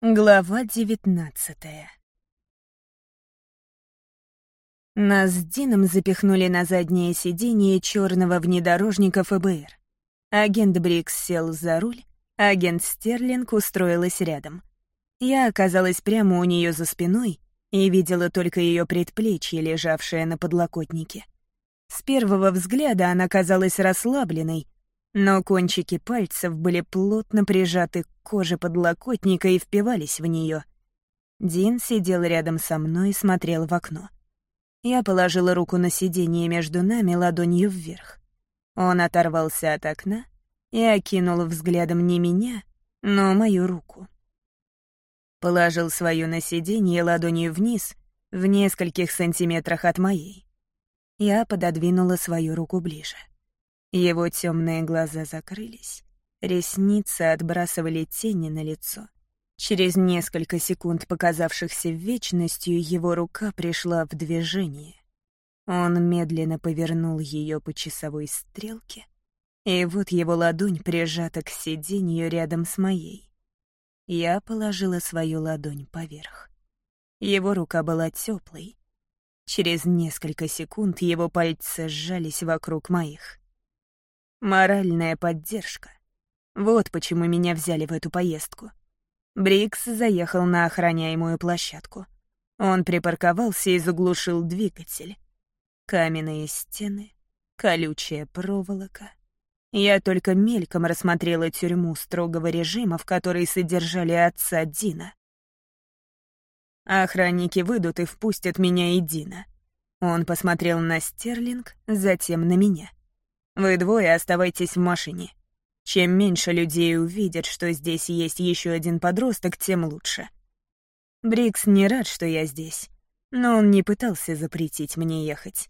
Глава девятнадцатая Нас с Дином запихнули на заднее сиденье черного внедорожника ФБР. Агент Брикс сел за руль, агент Стерлинг устроилась рядом. Я оказалась прямо у нее за спиной и видела только ее предплечье, лежавшее на подлокотнике. С первого взгляда она казалась расслабленной, но кончики пальцев были плотно прижаты к коже подлокотника и впивались в нее. Дин сидел рядом со мной и смотрел в окно. Я положила руку на сиденье между нами ладонью вверх. Он оторвался от окна и окинул взглядом не меня, но мою руку. Положил свою на сиденье ладонью вниз, в нескольких сантиметрах от моей. Я пододвинула свою руку ближе. Его темные глаза закрылись, ресницы отбрасывали тени на лицо. Через несколько секунд, показавшихся вечностью, его рука пришла в движение. Он медленно повернул ее по часовой стрелке, и вот его ладонь прижата к сиденью рядом с моей. Я положила свою ладонь поверх. Его рука была теплой. Через несколько секунд его пальцы сжались вокруг моих. Моральная поддержка. Вот почему меня взяли в эту поездку. Брикс заехал на охраняемую площадку. Он припарковался и заглушил двигатель. Каменные стены, колючая проволока. Я только мельком рассмотрела тюрьму строгого режима, в которой содержали отца Дина. Охранники выйдут и впустят меня и Дина. Он посмотрел на Стерлинг, затем на меня. Вы двое оставайтесь в машине. Чем меньше людей увидят, что здесь есть еще один подросток, тем лучше. Брикс не рад, что я здесь, но он не пытался запретить мне ехать.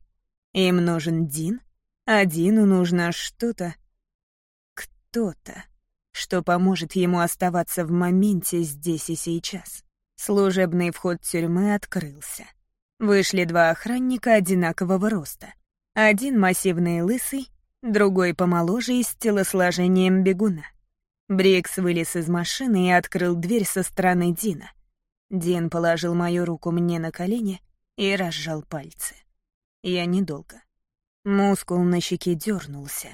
Им нужен Дин, а Дину нужно что-то, кто-то, что поможет ему оставаться в моменте здесь и сейчас. Служебный вход тюрьмы открылся. Вышли два охранника одинакового роста. Один массивный и лысый, другой помоложе и с телосложением бегуна. Брикс вылез из машины и открыл дверь со стороны Дина. Дин положил мою руку мне на колени и разжал пальцы. Я недолго. Мускул на щеке дернулся.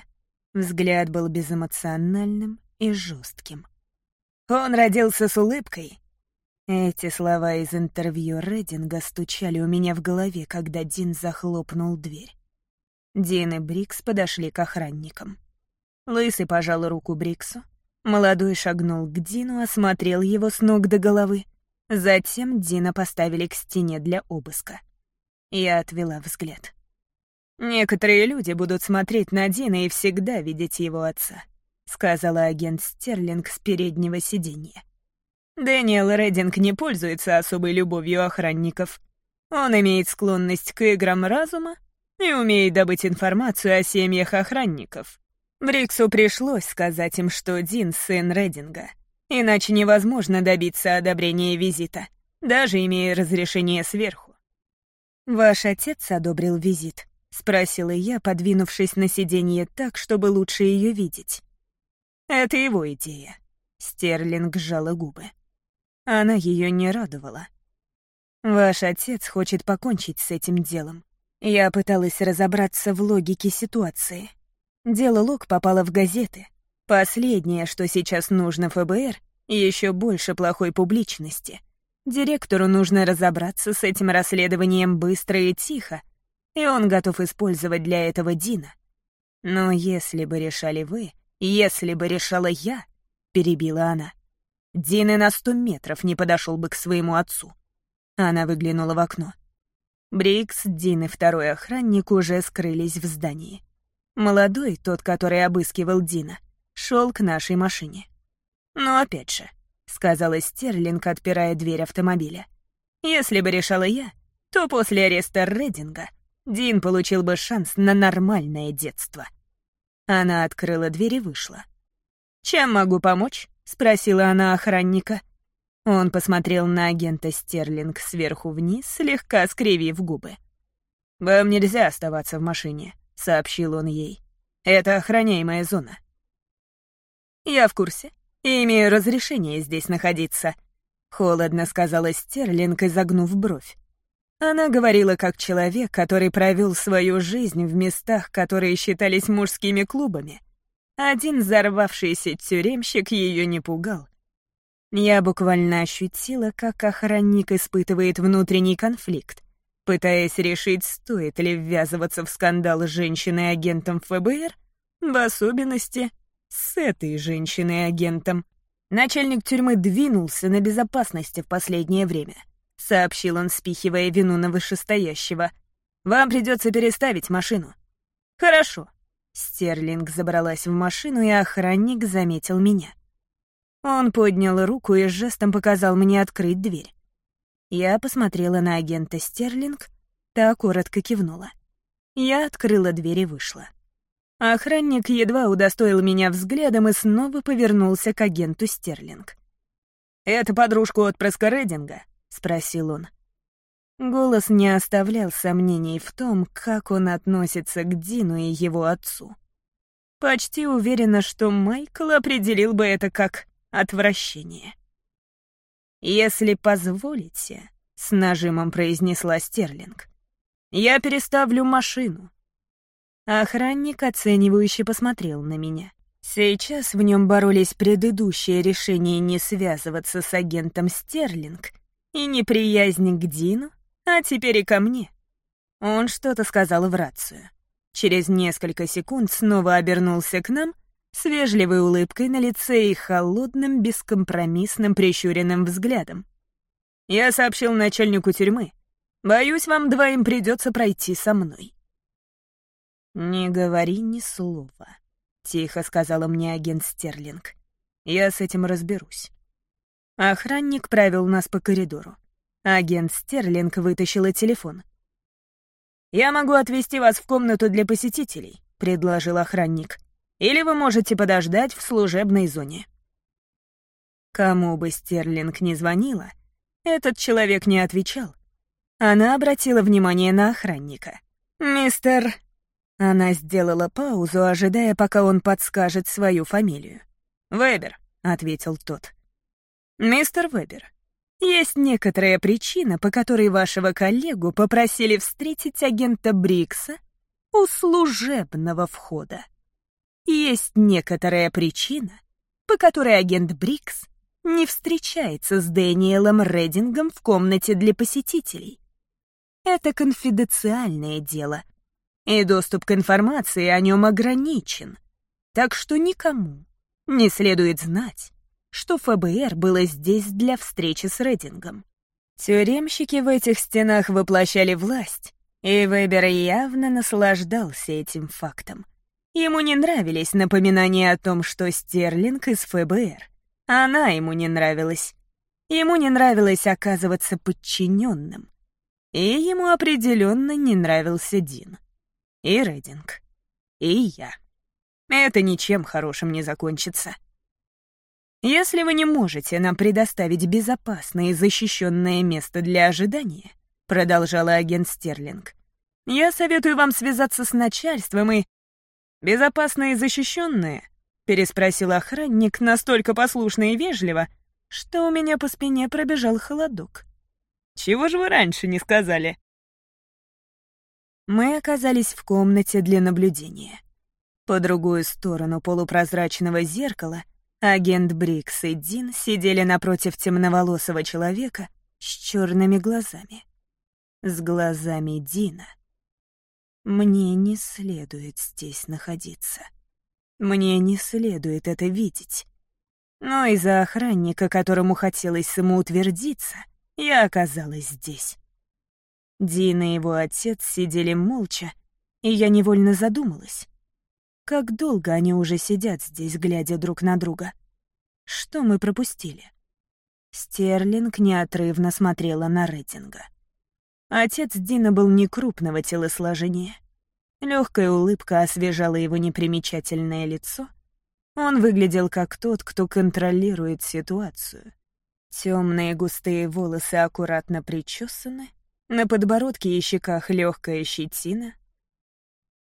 Взгляд был безэмоциональным и жестким. «Он родился с улыбкой». Эти слова из интервью Рединга стучали у меня в голове, когда Дин захлопнул дверь. Дин и Брикс подошли к охранникам. Лысый пожал руку Бриксу. Молодой шагнул к Дину, осмотрел его с ног до головы. Затем Дина поставили к стене для обыска. Я отвела взгляд. «Некоторые люди будут смотреть на Дина и всегда видеть его отца», — сказала агент Стерлинг с переднего сиденья. «Дэниел Реддинг не пользуется особой любовью охранников. Он имеет склонность к играм разума и умеет добыть информацию о семьях охранников. Бриксу пришлось сказать им, что Дин — сын Реддинга. Иначе невозможно добиться одобрения визита, даже имея разрешение сверху. «Ваш отец одобрил визит?» — спросила я, подвинувшись на сиденье так, чтобы лучше ее видеть. «Это его идея». Стерлинг сжала губы. Она ее не радовала. «Ваш отец хочет покончить с этим делом. Я пыталась разобраться в логике ситуации. Дело Лок попало в газеты. Последнее, что сейчас нужно ФБР, еще больше плохой публичности. Директору нужно разобраться с этим расследованием быстро и тихо, и он готов использовать для этого Дина. Но если бы решали вы, если бы решала я, перебила она, Дин и на сто метров не подошел бы к своему отцу. Она выглянула в окно. Брикс, Дин и второй охранник уже скрылись в здании. Молодой, тот, который обыскивал Дина, шел к нашей машине. «Ну, опять же», — сказала Стерлинг, отпирая дверь автомобиля. «Если бы решала я, то после ареста Рединга Дин получил бы шанс на нормальное детство». Она открыла дверь и вышла. «Чем могу помочь?» — спросила она охранника. Он посмотрел на агента Стерлинг сверху вниз, слегка скривив губы. «Вам нельзя оставаться в машине», — сообщил он ей. «Это охраняемая зона». «Я в курсе и имею разрешение здесь находиться», — Холодно сказала Стерлинг, изогнув бровь. Она говорила как человек, который провел свою жизнь в местах, которые считались мужскими клубами. Один взорвавшийся тюремщик ее не пугал. Я буквально ощутила, как охранник испытывает внутренний конфликт, пытаясь решить, стоит ли ввязываться в скандал с женщиной-агентом ФБР, в особенности с этой женщиной-агентом. Начальник тюрьмы двинулся на безопасности в последнее время —— сообщил он, спихивая вину на вышестоящего. «Вам придется переставить машину». «Хорошо». Стерлинг забралась в машину, и охранник заметил меня. Он поднял руку и жестом показал мне открыть дверь. Я посмотрела на агента Стерлинг, та коротко кивнула. Я открыла дверь и вышла. Охранник едва удостоил меня взглядом и снова повернулся к агенту Стерлинг. «Это подружка отпрыска Рединга», — спросил он. Голос не оставлял сомнений в том, как он относится к Дину и его отцу. Почти уверена, что Майкл определил бы это как отвращение. «Если позволите», — с нажимом произнесла Стерлинг, — «я переставлю машину». Охранник оценивающе посмотрел на меня. Сейчас в нем боролись предыдущее решение не связываться с агентом Стерлинг — и неприязнь к Дину, а теперь и ко мне. Он что-то сказал в рацию. Через несколько секунд снова обернулся к нам с вежливой улыбкой на лице и холодным, бескомпромиссным прищуренным взглядом. Я сообщил начальнику тюрьмы. Боюсь, вам двоим придется пройти со мной. «Не говори ни слова», — тихо сказала мне агент Стерлинг. «Я с этим разберусь». Охранник провел нас по коридору. Агент Стерлинг вытащила телефон. «Я могу отвезти вас в комнату для посетителей», — предложил охранник. «Или вы можете подождать в служебной зоне». Кому бы Стерлинг не звонила, этот человек не отвечал. Она обратила внимание на охранника. «Мистер...» Она сделала паузу, ожидая, пока он подскажет свою фамилию. «Вебер», — ответил тот. «Мистер Вебер, есть некоторая причина, по которой вашего коллегу попросили встретить агента Брикса у служебного входа. Есть некоторая причина, по которой агент Брикс не встречается с Дэниелом Редингом в комнате для посетителей. Это конфиденциальное дело, и доступ к информации о нем ограничен, так что никому не следует знать, что ФБР было здесь для встречи с Редингом. Тюремщики в этих стенах воплощали власть, и Вебер явно наслаждался этим фактом. Ему не нравились напоминания о том, что Стерлинг из ФБР. Она ему не нравилась. Ему не нравилось оказываться подчиненным. И ему определенно не нравился Дин. И Рединг. И я. Это ничем хорошим не закончится. Если вы не можете нам предоставить безопасное и защищенное место для ожидания, продолжала агент Стерлинг, я советую вам связаться с начальством и... Безопасное и защищенное? переспросил охранник настолько послушно и вежливо, что у меня по спине пробежал холодок. «Чего же вы раньше не сказали?» Мы оказались в комнате для наблюдения. По другую сторону полупрозрачного зеркала Агент Брикс и Дин сидели напротив темноволосого человека с черными глазами. С глазами Дина. Мне не следует здесь находиться. Мне не следует это видеть. Но из-за охранника, которому хотелось самоутвердиться, я оказалась здесь. Дин и его отец сидели молча, и я невольно задумалась. Как долго они уже сидят здесь, глядя друг на друга? Что мы пропустили? Стерлинг неотрывно смотрела на рейтинга. Отец Дина был некрупного телосложения. Легкая улыбка освежала его непримечательное лицо. Он выглядел как тот, кто контролирует ситуацию. Темные густые волосы аккуратно причесаны, на подбородке и щеках легкая щетина.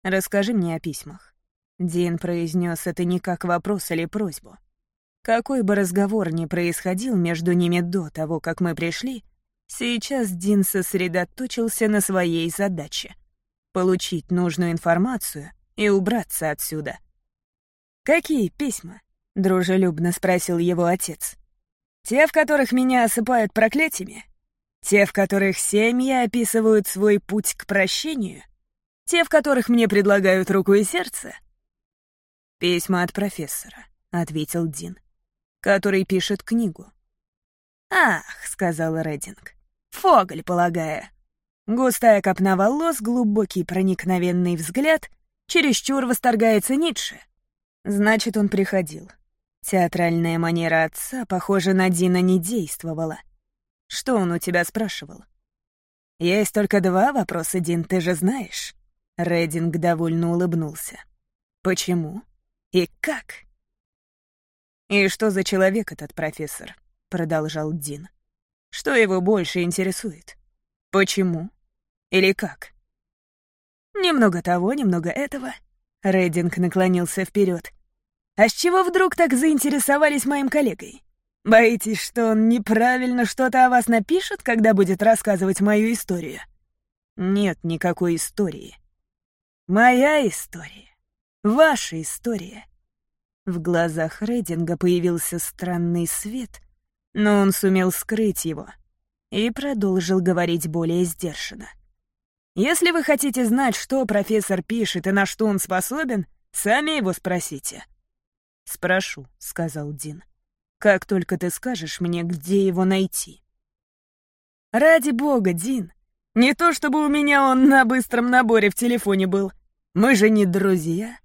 «Расскажи мне о письмах». Дин произнес это не как вопрос или просьбу. Какой бы разговор ни происходил между ними до того, как мы пришли, сейчас Дин сосредоточился на своей задаче — получить нужную информацию и убраться отсюда. «Какие письма?» — дружелюбно спросил его отец. «Те, в которых меня осыпают проклятиями? Те, в которых семьи описывают свой путь к прощению? Те, в которых мне предлагают руку и сердце?» «Письма от профессора», — ответил Дин который пишет книгу. «Ах», — сказала Рединг, — «Фоголь, полагаю». Густая копна волос, глубокий проникновенный взгляд, чересчур восторгается Ницше. Значит, он приходил. Театральная манера отца, похоже, на Дина не действовала. Что он у тебя спрашивал? «Есть только два вопроса, Дин, ты же знаешь». Рединг довольно улыбнулся. «Почему? И как?» «И что за человек этот профессор?» — продолжал Дин. «Что его больше интересует? Почему? Или как?» «Немного того, немного этого». Рейдинг наклонился вперед. «А с чего вдруг так заинтересовались моим коллегой? Боитесь, что он неправильно что-то о вас напишет, когда будет рассказывать мою историю?» «Нет никакой истории. Моя история. Ваша история. В глазах Рейдинга появился странный свет, но он сумел скрыть его и продолжил говорить более сдержанно. «Если вы хотите знать, что профессор пишет и на что он способен, сами его спросите». «Спрошу», — сказал Дин. «Как только ты скажешь мне, где его найти». «Ради бога, Дин, не то чтобы у меня он на быстром наборе в телефоне был. Мы же не друзья».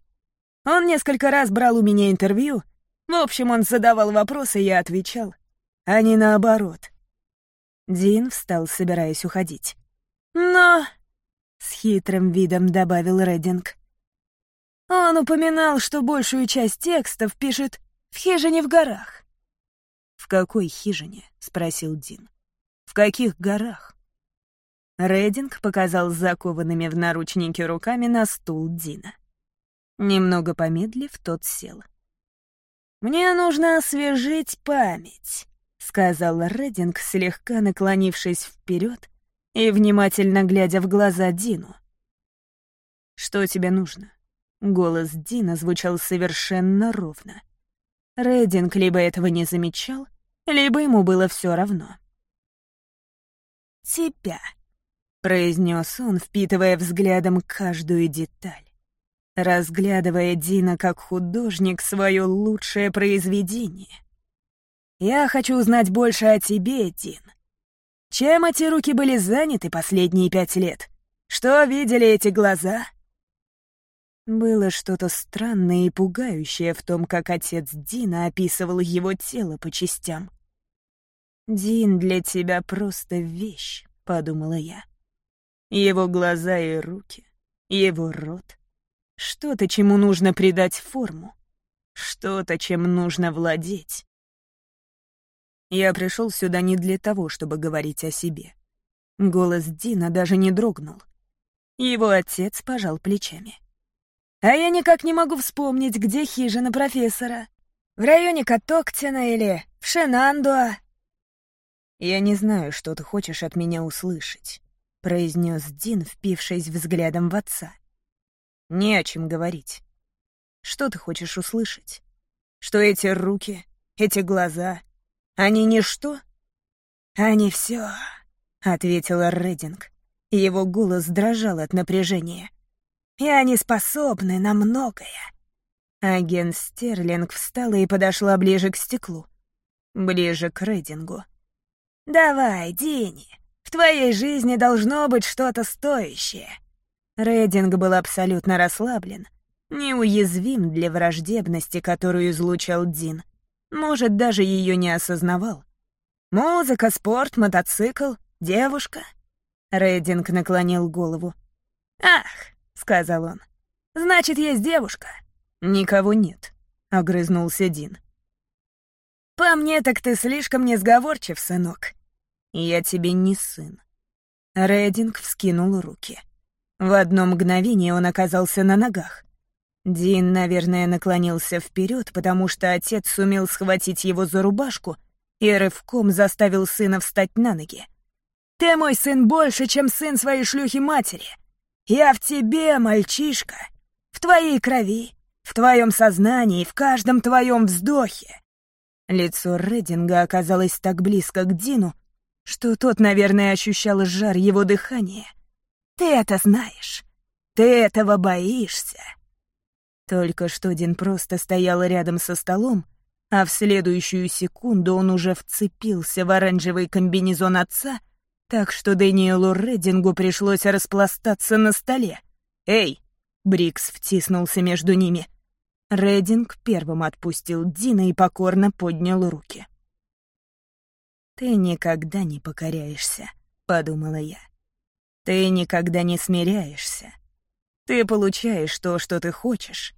Он несколько раз брал у меня интервью. В общем, он задавал вопросы, я отвечал. А не наоборот. Дин встал, собираясь уходить. «Но...» — с хитрым видом добавил Реддинг. «Он упоминал, что большую часть текстов пишет в хижине в горах». «В какой хижине?» — спросил Дин. «В каких горах?» Реддинг показал закованными в наручники руками на стул Дина. Немного помедлив, тот сел. «Мне нужно освежить память», — сказал Рединг, слегка наклонившись вперед и внимательно глядя в глаза Дину. «Что тебе нужно?» Голос Дина звучал совершенно ровно. Рединг либо этого не замечал, либо ему было все равно. «Тебя», — произнес он, впитывая взглядом каждую деталь разглядывая Дина как художник свое лучшее произведение. «Я хочу узнать больше о тебе, Дин. Чем эти руки были заняты последние пять лет? Что видели эти глаза?» Было что-то странное и пугающее в том, как отец Дина описывал его тело по частям. «Дин для тебя просто вещь», — подумала я. Его глаза и руки, его рот, что-то, чему нужно придать форму. Что-то, чем нужно владеть. Я пришел сюда не для того, чтобы говорить о себе. Голос Дина даже не дрогнул. Его отец пожал плечами. «А я никак не могу вспомнить, где хижина профессора. В районе Катоктина или в Шенандуа?» «Я не знаю, что ты хочешь от меня услышать», — произнес Дин, впившись взглядом в отца. Не о чем говорить. Что ты хочешь услышать? Что эти руки, эти глаза, они ничто? Они все, ответила Рединг. Его голос дрожал от напряжения. И они способны на многое. Агент Стерлинг встала и подошла ближе к стеклу. Ближе к Редингу. «Давай, Дини, в твоей жизни должно быть что-то стоящее. Рейдинг был абсолютно расслаблен, неуязвим для враждебности, которую излучал Дин. Может, даже ее не осознавал. «Музыка, спорт, мотоцикл, девушка». Рейдинг наклонил голову. «Ах», — сказал он, — «значит, есть девушка». «Никого нет», — огрызнулся Дин. «По мне, так ты слишком несговорчив, сынок». «Я тебе не сын». Рейдинг вскинул руки. В одно мгновение он оказался на ногах. Дин, наверное, наклонился вперед, потому что отец сумел схватить его за рубашку и рывком заставил сына встать на ноги. «Ты мой сын больше, чем сын своей шлюхи-матери. Я в тебе, мальчишка, в твоей крови, в твоем сознании, в каждом твоем вздохе». Лицо Рединга оказалось так близко к Дину, что тот, наверное, ощущал жар его дыхания. «Ты это знаешь. Ты этого боишься». Только что Дин просто стоял рядом со столом, а в следующую секунду он уже вцепился в оранжевый комбинезон отца, так что Дэниелу Реддингу пришлось распластаться на столе. «Эй!» — Брикс втиснулся между ними. Реддинг первым отпустил Дина и покорно поднял руки. «Ты никогда не покоряешься», — подумала я. «Ты никогда не смиряешься. Ты получаешь то, что ты хочешь,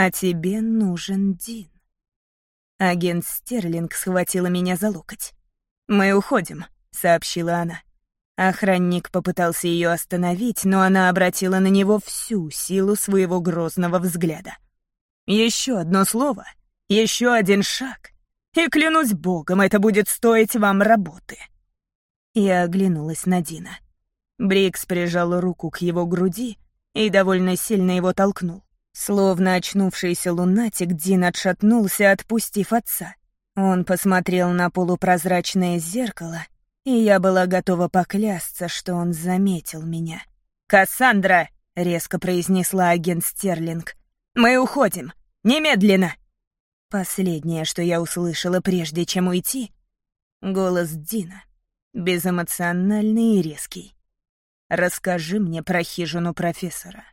а тебе нужен Дин». Агент Стерлинг схватила меня за локоть. «Мы уходим», — сообщила она. Охранник попытался ее остановить, но она обратила на него всю силу своего грозного взгляда. «Еще одно слово, еще один шаг, и, клянусь богом, это будет стоить вам работы». Я оглянулась на Дина. Брикс прижал руку к его груди и довольно сильно его толкнул. Словно очнувшийся лунатик, Дин отшатнулся, отпустив отца. Он посмотрел на полупрозрачное зеркало, и я была готова поклясться, что он заметил меня. «Кассандра!» — резко произнесла агент Стерлинг. «Мы уходим! Немедленно!» Последнее, что я услышала, прежде чем уйти — голос Дина, безэмоциональный и резкий. «Расскажи мне про хижину профессора».